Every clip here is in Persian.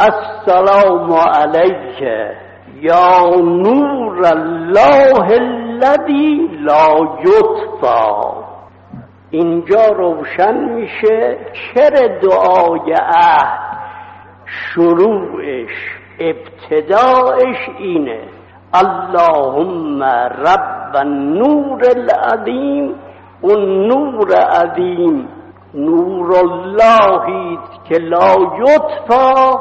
السلام علیک یا نور الله الذی لا یطفا اینجا روشن میشه چرا دعای عهد. شروعش ابتداش اینه. اللهم رب النور العظیم. اون نور عظیم نور اللهی که لا یطفا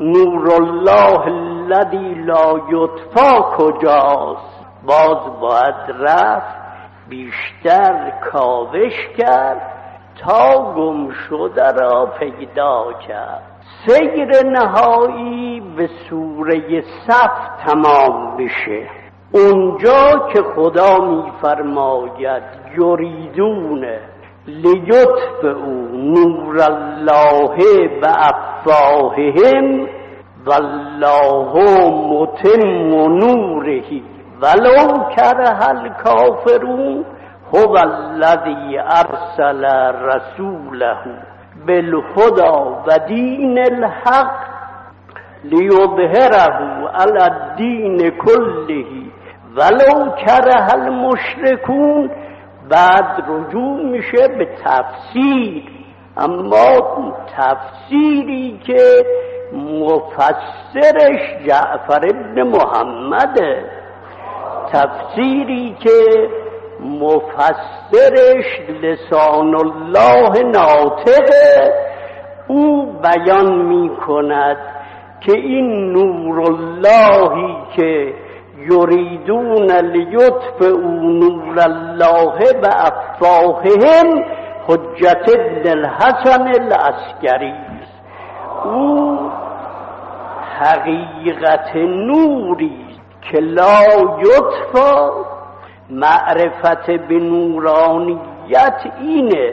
نور الله الذی لا یطفا کجاست؟ باز باید رفت بیشتر کاوش کرد تا گم شده را پیدا کرد. سیر نهایی به سوره صف تمام بشه اونجا که خدا میفرماید یریدونه لیطف او نور الله به افواههم والله متم نورهی ولو کره الکافرون هو الذی ارسل رسوله بالهدى و دین الحق لیظهره علی الدین کله ولو کره المشرکون بعد رجوع میشه به تفسیر. اما تفسیری که مفسرش جعفر ابن محمده. تفسیری که مفسرش لسان الله ناطقه او بیان می کند که این نور اللهی که یریدون لیطف او نور الله به افواههم حجت ابن الحسن الاسکری او حقیقت نوری که لا یطفا معرفت به نورانیت اینه.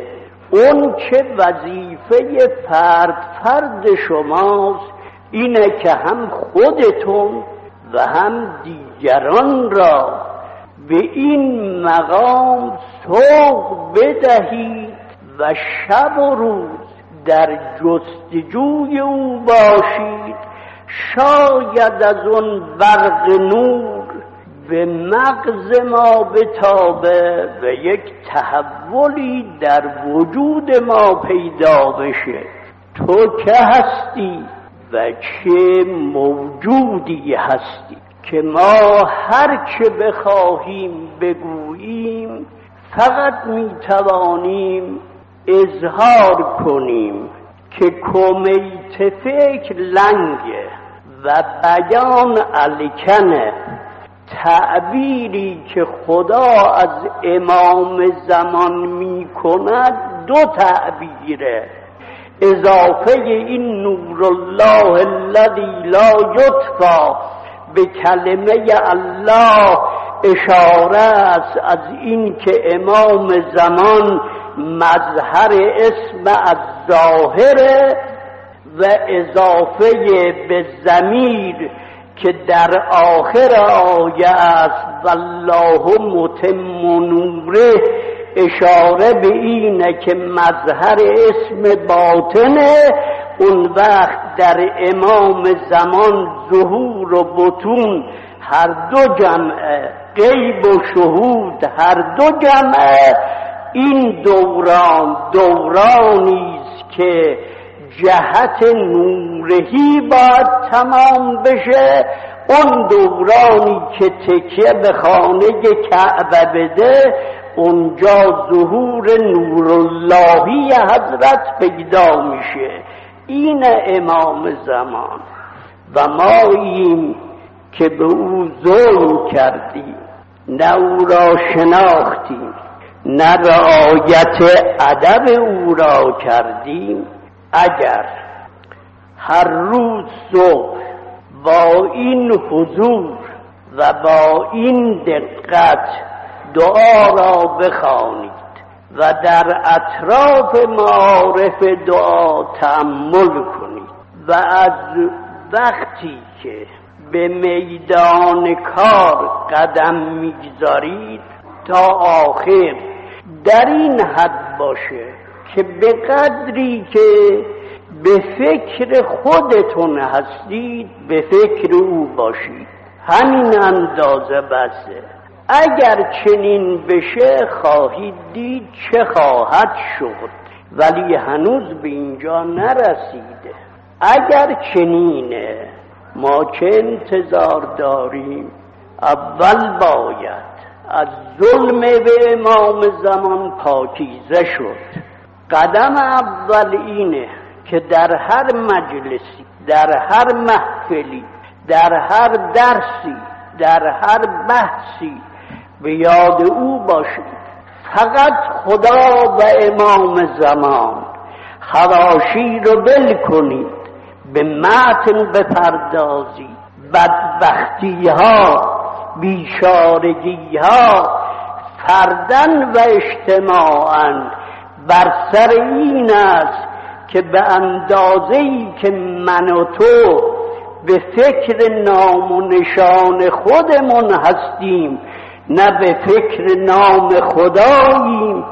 اون که وظیفه فرد فرد شماست اینه که هم خودتون و هم دیگران را به این مقام سوق بدهید و شب و روز در جستجوی او باشید. شاید از اون برق نور به مغز ما بتابه و یک تحولی در وجود ما پیدا بشه. تو که هستی؟ و چه موجودی هستی که ما هر چه بخواهیم بگوییم فقط می‌توانیم اظهار کنیم که کمیت فکر لنگه و بیان الکنه تعبیری که خدا از امام زمان می کند دو تعبیره. اضافه این نور الله الذی لا یطفا به کلمه الله اشاره است از این که امام زمان مظهر اسم از ظاهره و اضافه به زمیر که در آخر آیه است والله متم نوره اشاره به اینه که مظهر اسم باطنه اون وقت در امام زمان ظهور و بطون هر دو جمعه غیب و شهود هر دو جمعه این دوران دورانی است که جهت نورهی باید تمام بشه. اون دورانی که تکیه به خانه کعبه بده اونجا ظهور نور اللهی حضرت پیدا میشه. این امام زمان. و ما این که به او ظلم کردیم. نه او را شناختیم. نه رعایت ادب او را کردیم. اگر هر روز صبح با این حضور و با این دقت دعا را بخوانید و در اطراف معارف دعا تعمل کنید و از وقتی که به میدان کار قدم می‌گذارید تا آخر در این حد باشه که به قدری که به فکر خودتون هستید به فکر او باشید. همین اندازه بسه. اگر چنین بشه خواهید دید چه خواهد شد. ولی هنوز به اینجا نرسیده. اگر چنینه ما چه انتظار داریم؟ اول باید از ظلم به امام زمان پاکیزه شد. قدم اول اینه که در هر مجلسی در هر محفلی در هر درسی در هر بحثی به یاد او باشید. فقط خدا و امام زمان. خواشی رو بل کنید. به متن بپردازید. بدبختی ها بیشارگی ها فردن و اجتماعا. بر سر این است که به اندازه ای که من و تو به فکر نام و نشان خودمون هستیم نه به فکر نام خداییم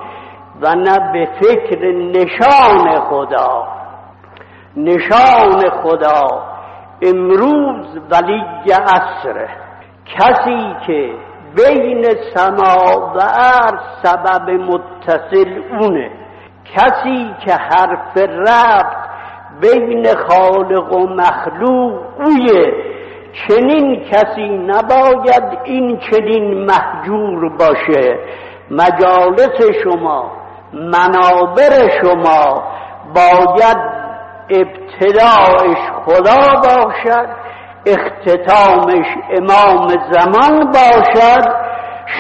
و نه به فکر نشان خدا. نشان خدا امروز ولی عصره کسی که بین سما و عرض سبب متصل اونه. کسی که حرف رفت بین خالق و مخلوق اویه. چنین کسی نباید این چنین محجور باشه. مجالس شما منابر شما باید ابتداعش خدا باشد اختتامش امام زمان باشد.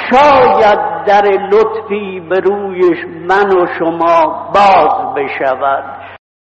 شاید در لطفی به رویش من و شما باز بشود.